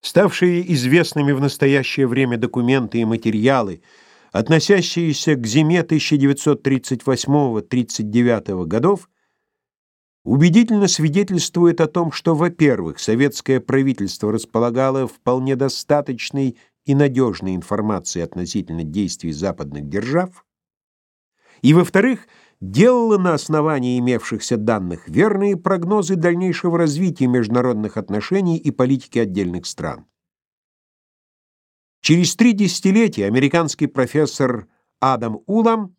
Ставшие известными в настоящее время документы и материалы, относящиеся к зиме 1938-39 годов, убедительно свидетельствуют о том, что, во-первых, советское правительство располагало вполне достаточной и надежной информацией относительно действий западных держав, и, во-вторых, делала на основании имевшихся данных верные прогнозы дальнейшего развития международных отношений и политики отдельных стран. Через три десятилетия американский профессор Адам Улам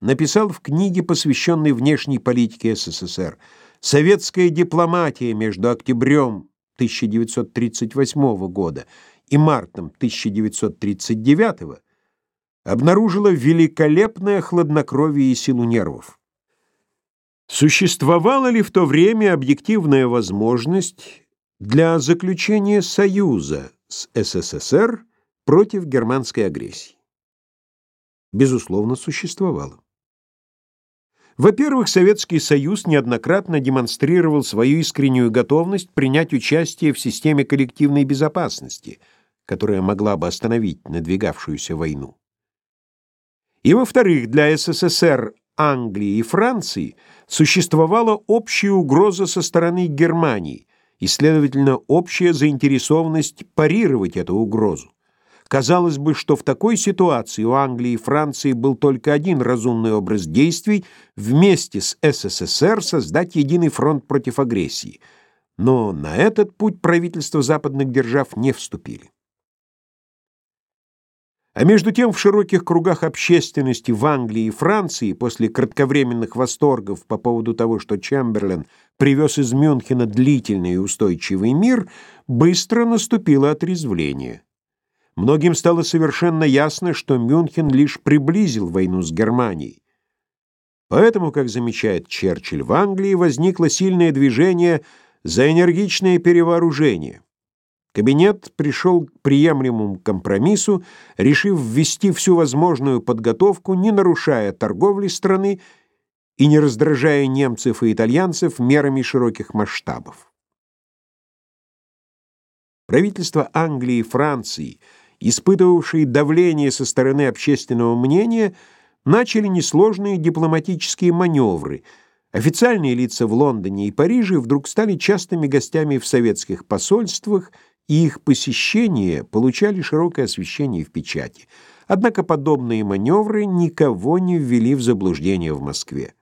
написал в книге, посвященной внешней политике СССР, «Советская дипломатия между октябрем 1938 года и мартом 1939 обнаружила великолепное хладнокровие и силу нервов. Существовала ли в то время объективная возможность для заключения союза с СССР против германской агрессии? Безусловно, существовала. Во-первых, Советский Союз неоднократно демонстрировал свою искреннюю готовность принять участие в системе коллективной безопасности, которая могла бы остановить надвигавшуюся войну. И, во-вторых, для СССР, Англии и Франции существовала общая угроза со стороны Германии и, следовательно, общая заинтересованность парировать эту угрозу. Казалось бы, что в такой ситуации у Англии и Франции был только один разумный образ действий вместе с СССР создать единый фронт против агрессии. Но на этот путь правительства западных держав не вступили. А между тем в широких кругах общественности в Англии и Франции после кратковременных восторгов по поводу того, что Чемберлен привез из Мюнхена длительный и устойчивый мир, быстро наступило отрезвление. Многим стало совершенно ясно, что Мюнхен лишь приблизил войну с Германией. Поэтому, как замечает Черчилль, в Англии возникло сильное движение за энергичное перевооружение. Кабинет пришел к приемлемому компромиссу, решив ввести всю возможную подготовку, не нарушая торговли страны и не раздражая немцев и итальянцев мерами широких масштабов. Правительства Англии и Франции, испытывавшие давление со стороны общественного мнения, начали несложные дипломатические маневры. Официальные лица в Лондоне и Париже вдруг стали частыми гостями в советских посольствах и их посещения получали широкое освещение в печати. Однако подобные маневры никого не ввели в заблуждение в Москве.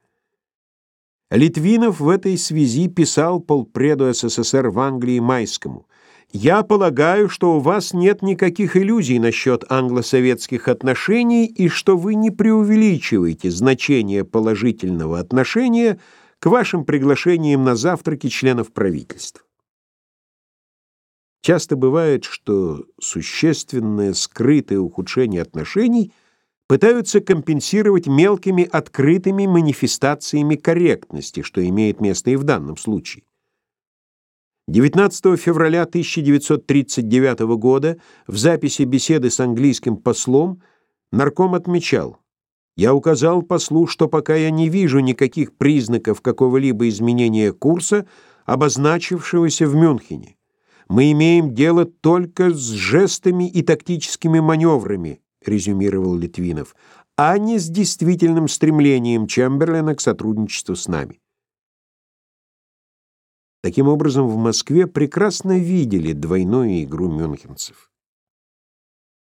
Литвинов в этой связи писал полпреду СССР в Англии Майскому. «Я полагаю, что у вас нет никаких иллюзий насчет англо-советских отношений и что вы не преувеличиваете значение положительного отношения к вашим приглашениям на завтраки членов правительства. Часто бывает, что существенное скрытое ухудшение отношений пытаются компенсировать мелкими открытыми манифестациями корректности, что имеет место и в данном случае. 19 февраля 1939 года в записи беседы с английским послом нарком отмечал, «Я указал послу, что пока я не вижу никаких признаков какого-либо изменения курса, обозначившегося в Мюнхене мы имеем дело только с жестами и тактическими маневрами, резюмировал Литвинов, а не с действительным стремлением Чемберлена к сотрудничеству с нами. Таким образом, в Москве прекрасно видели двойную игру мюнхенцев.